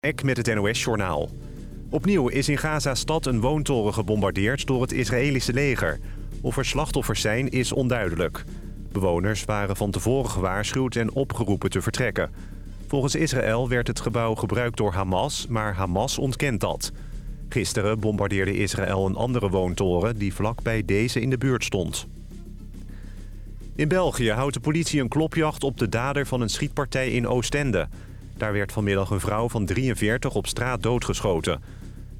Ek met het NOS-journaal. Opnieuw is in Gaza-stad een woontoren gebombardeerd door het Israëlische leger. Of er slachtoffers zijn, is onduidelijk. Bewoners waren van tevoren gewaarschuwd en opgeroepen te vertrekken. Volgens Israël werd het gebouw gebruikt door Hamas, maar Hamas ontkent dat. Gisteren bombardeerde Israël een andere woontoren die vlakbij deze in de buurt stond. In België houdt de politie een klopjacht op de dader van een schietpartij in Oostende... Daar werd vanmiddag een vrouw van 43 op straat doodgeschoten.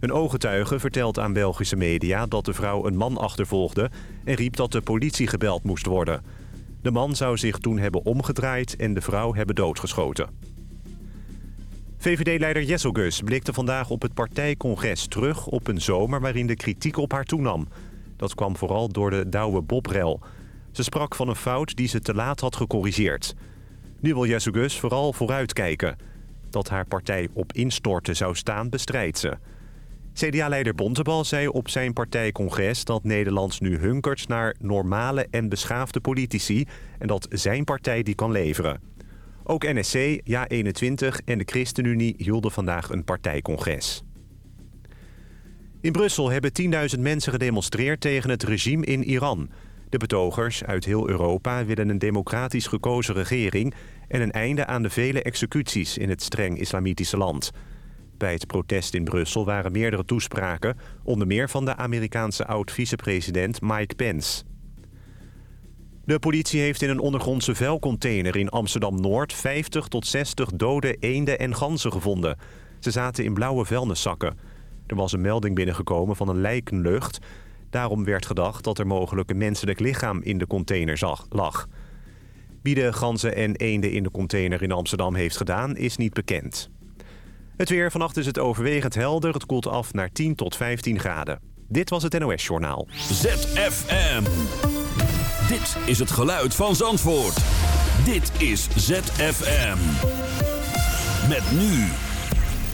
Een ooggetuige vertelt aan Belgische media dat de vrouw een man achtervolgde... en riep dat de politie gebeld moest worden. De man zou zich toen hebben omgedraaid en de vrouw hebben doodgeschoten. VVD-leider Jesselgus blikte vandaag op het partijcongres terug op een zomer waarin de kritiek op haar toenam. Dat kwam vooral door de Douwe Bobrel. Ze sprak van een fout die ze te laat had gecorrigeerd. Nu wil Jesselgus vooral vooruitkijken. Dat haar partij op instorten zou staan, bestrijdt ze. CDA-leider Bontebal zei op zijn partijcongres dat Nederland nu hunkert naar normale en beschaafde politici... en dat zijn partij die kan leveren. Ook NSC, Ja21 en de ChristenUnie hielden vandaag een partijcongres. In Brussel hebben 10.000 mensen gedemonstreerd tegen het regime in Iran... De betogers uit heel Europa willen een democratisch gekozen regering... en een einde aan de vele executies in het streng islamitische land. Bij het protest in Brussel waren meerdere toespraken... onder meer van de Amerikaanse oud-vicepresident Mike Pence. De politie heeft in een ondergrondse vuilcontainer in Amsterdam-Noord... 50 tot 60 dode eenden en ganzen gevonden. Ze zaten in blauwe vuilniszakken. Er was een melding binnengekomen van een lijkenlucht... Daarom werd gedacht dat er mogelijk een menselijk lichaam in de container lag. Wie de ganzen en eenden in de container in Amsterdam heeft gedaan, is niet bekend. Het weer. Vannacht is het overwegend helder. Het koelt af naar 10 tot 15 graden. Dit was het NOS Journaal. ZFM. Dit is het geluid van Zandvoort. Dit is ZFM. Met nu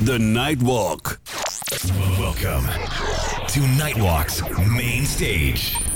The Nightwalk. Welcome to Nightwalk's main stage.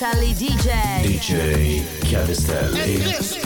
DJ. DJ Chiavestelli.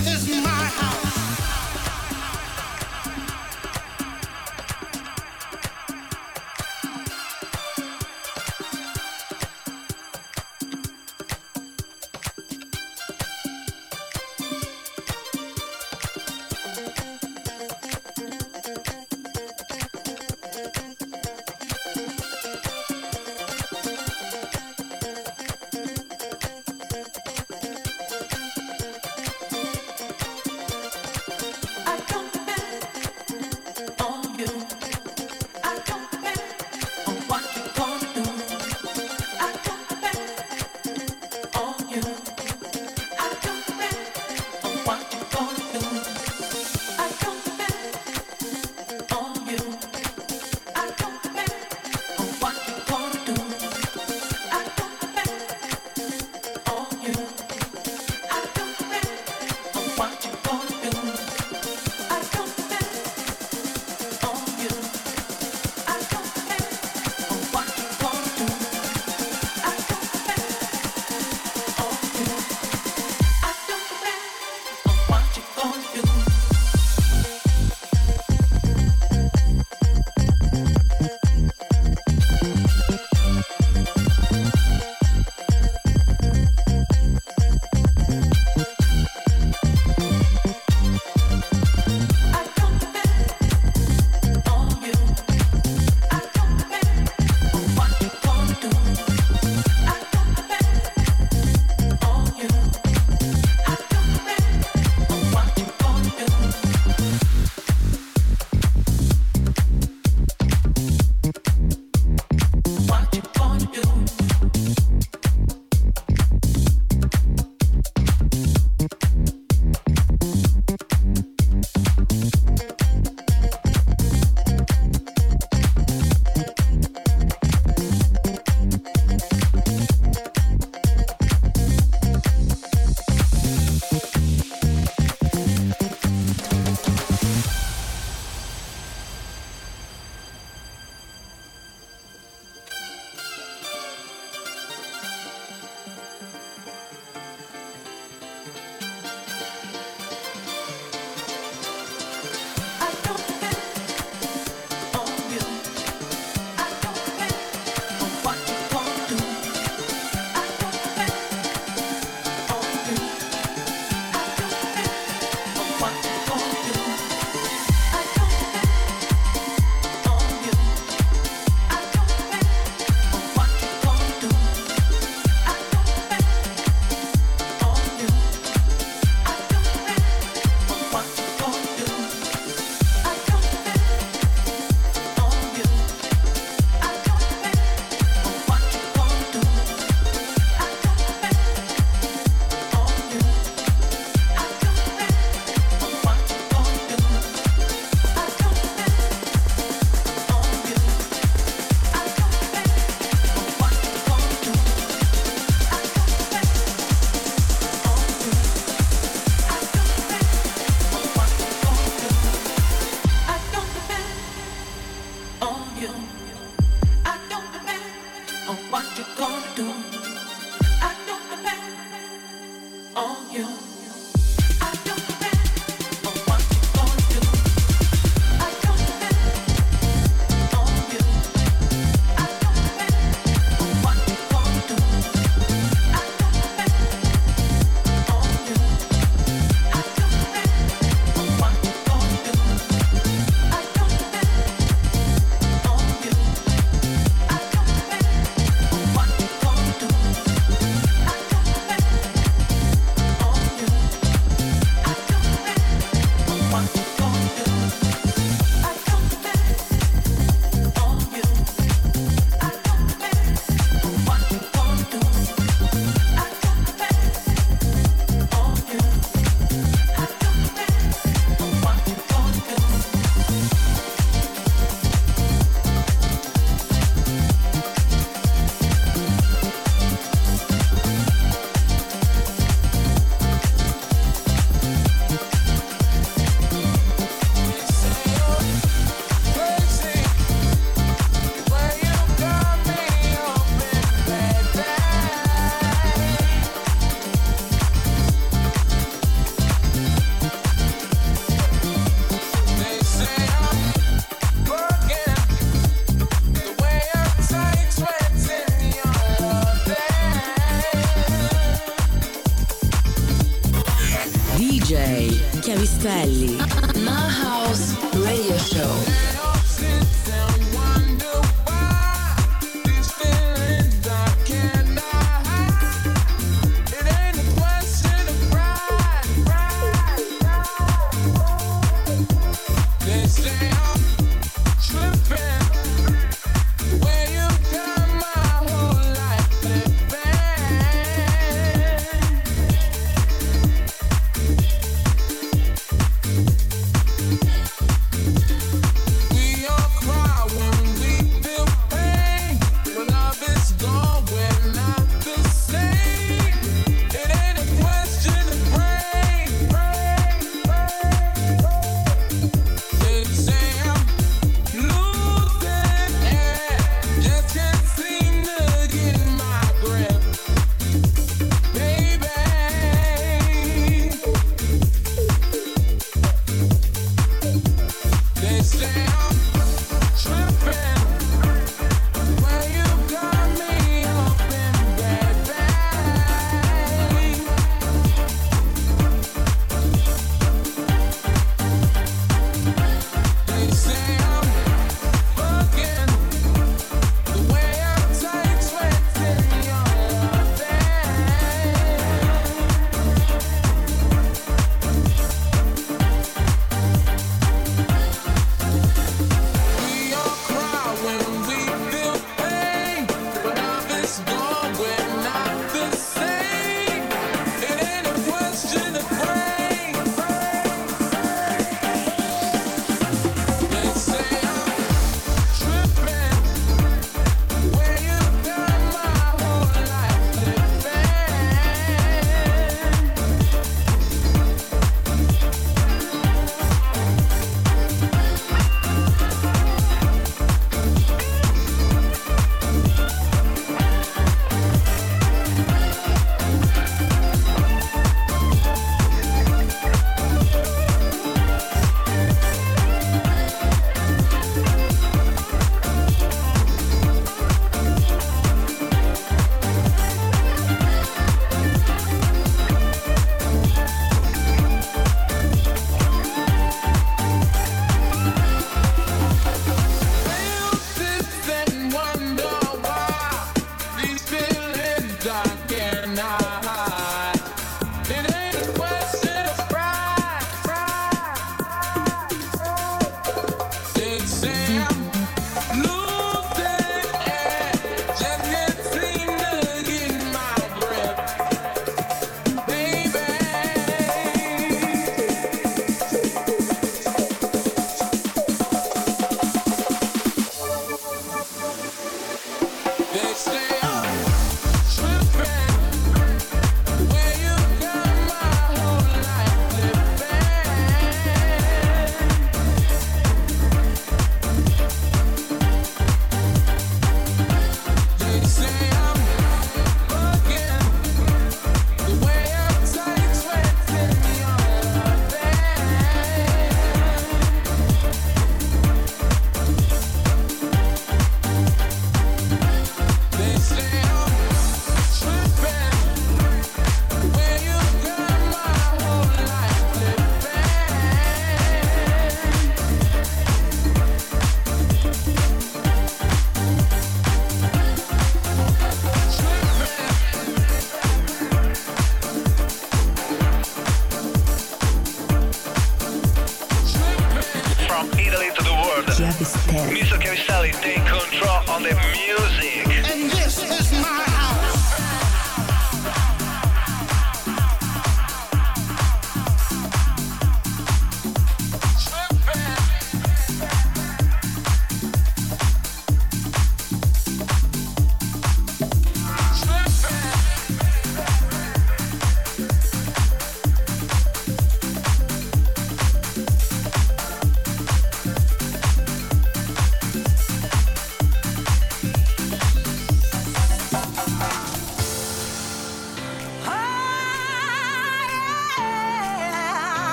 Yeah.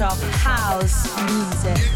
Of house music.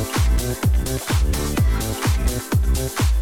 Thank you.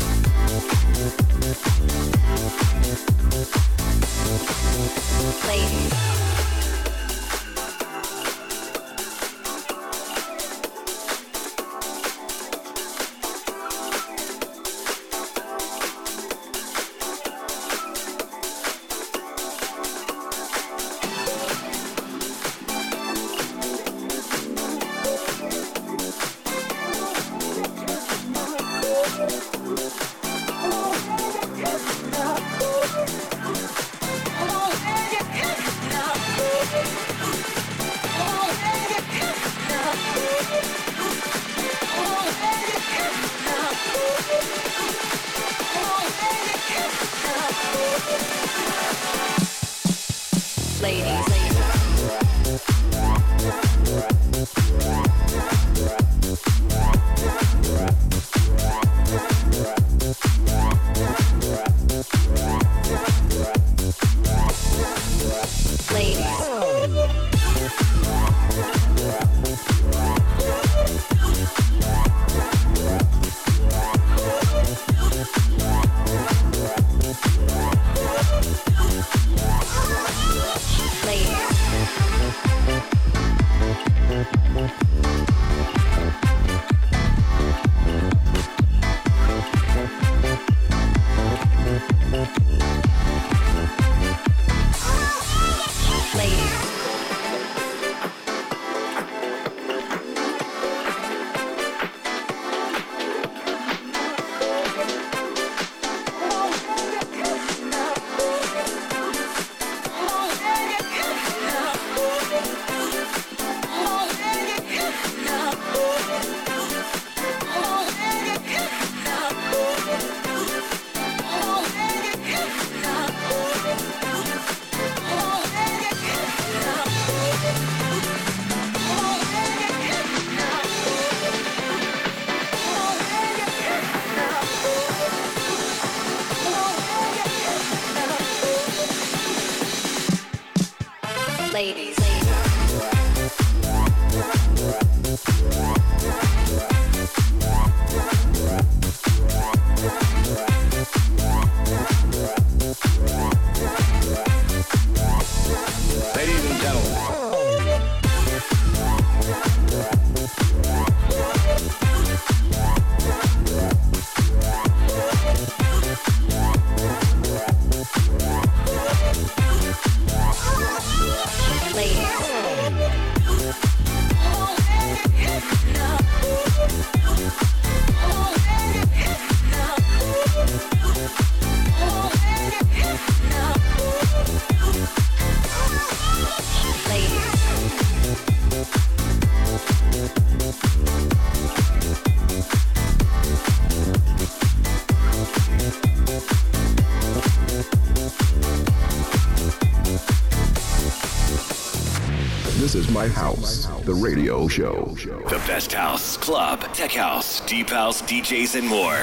This is my house, the radio show. The best house, club, tech house, deep house, DJs, and more.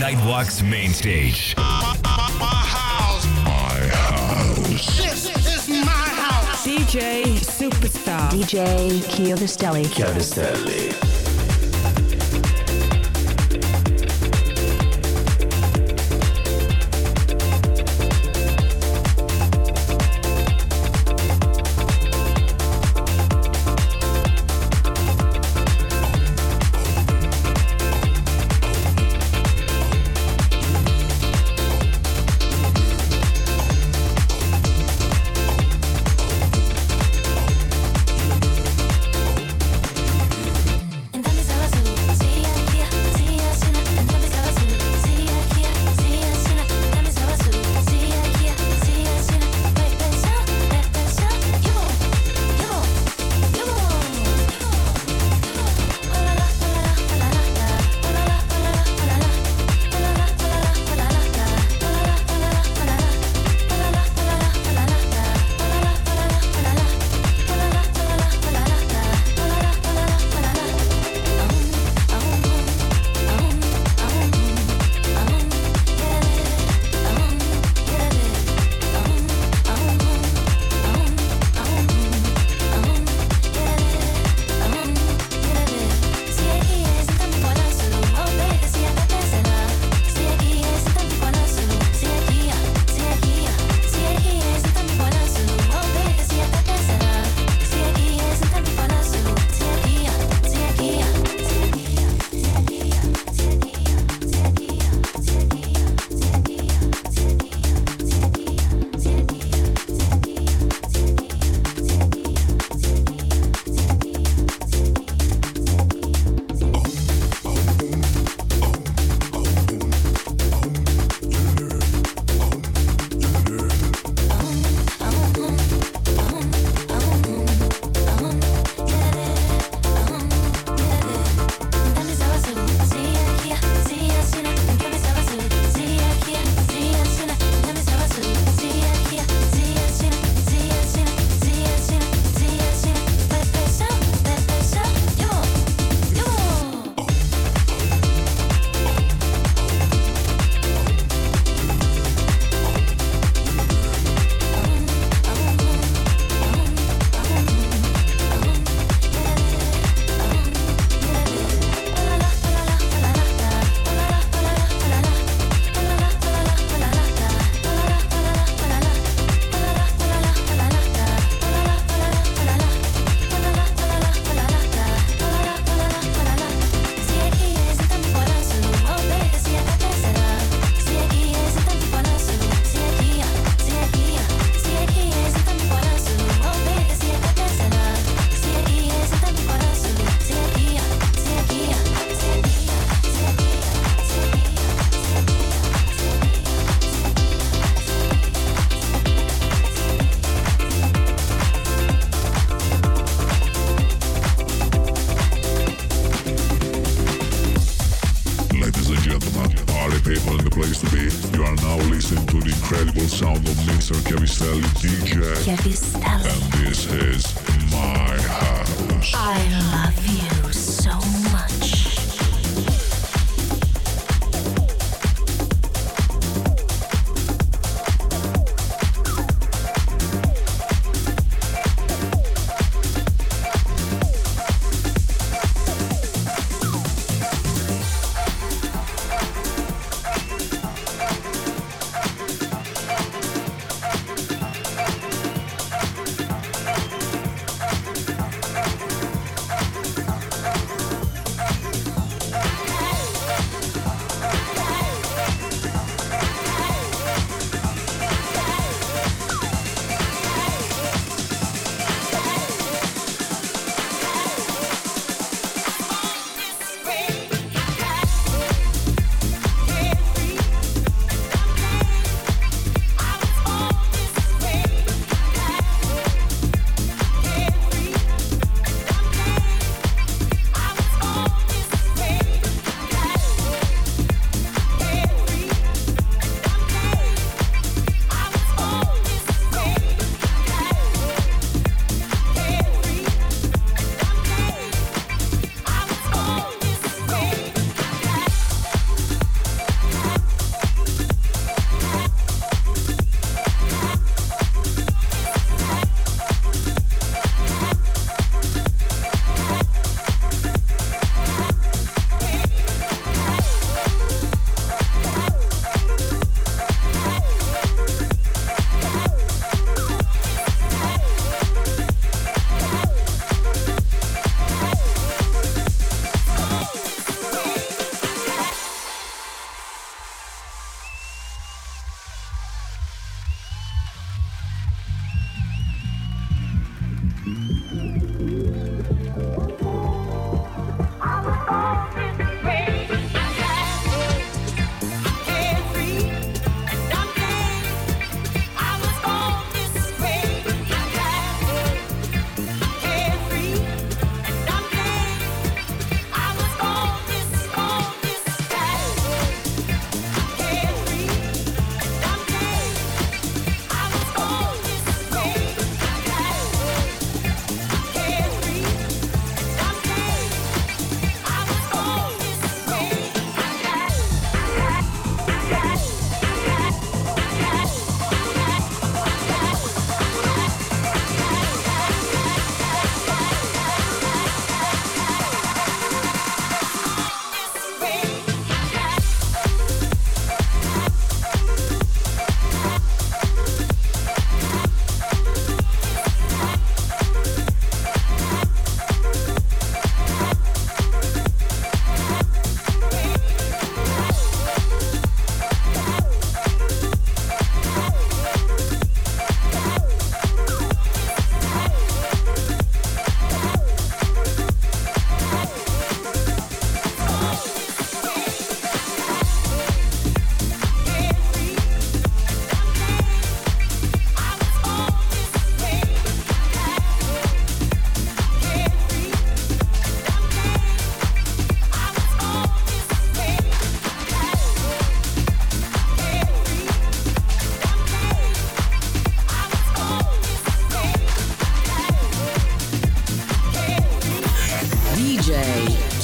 Nightwalk's main stage. My house. My house. This is my house. DJ Superstar. DJ Chiovistelli. Chiavistelli.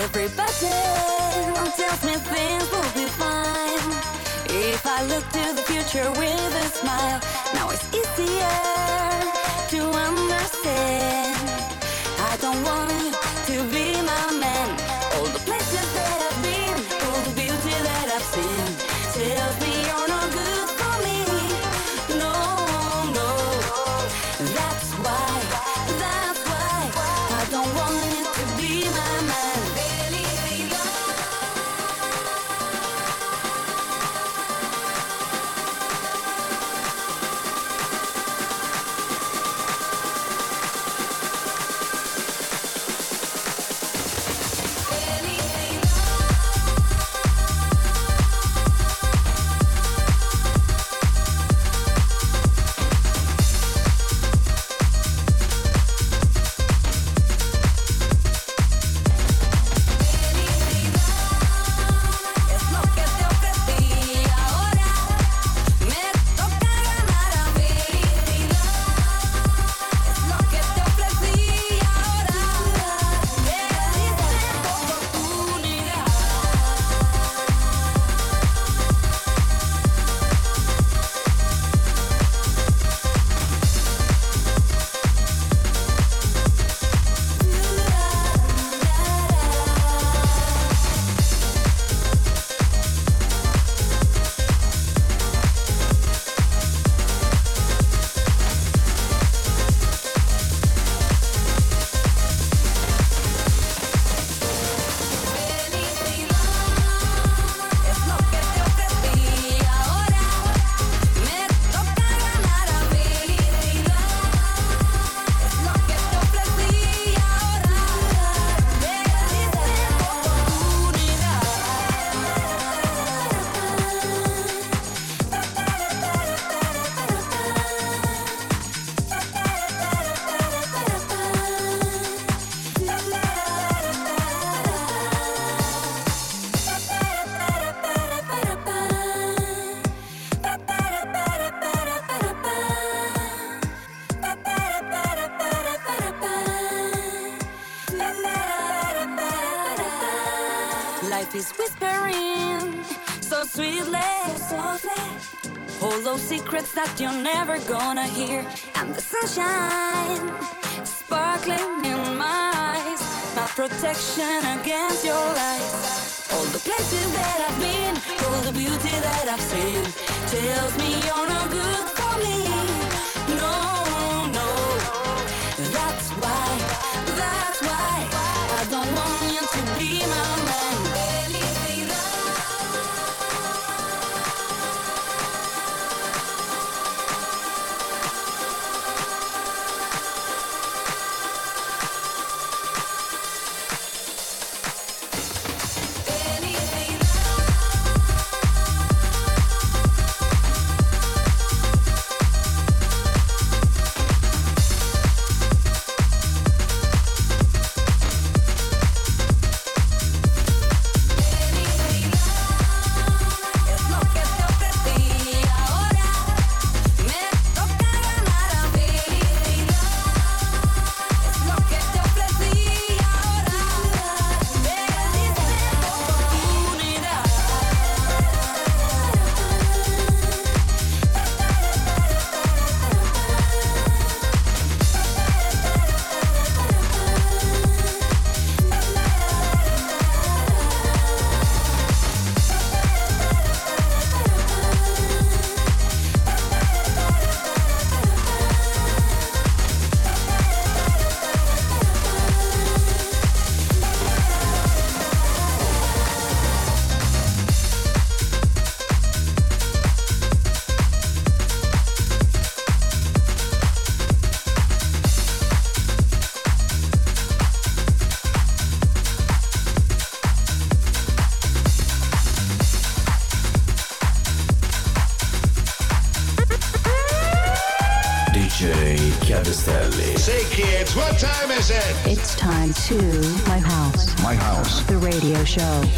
Everybody tells me things will be fine if I look to the future with a smile. Now it's easier to understand. I don't want you to be my man. All the places that I've been, all the beauty that I've seen, tells me you're never gonna hear, and the sunshine sparkling in my eyes, my protection against your lies. All the places that I've been, all the beauty that I've seen, tells me you're no good for me. No, no, that's why, that's why I don't want you to be my man. DJ show.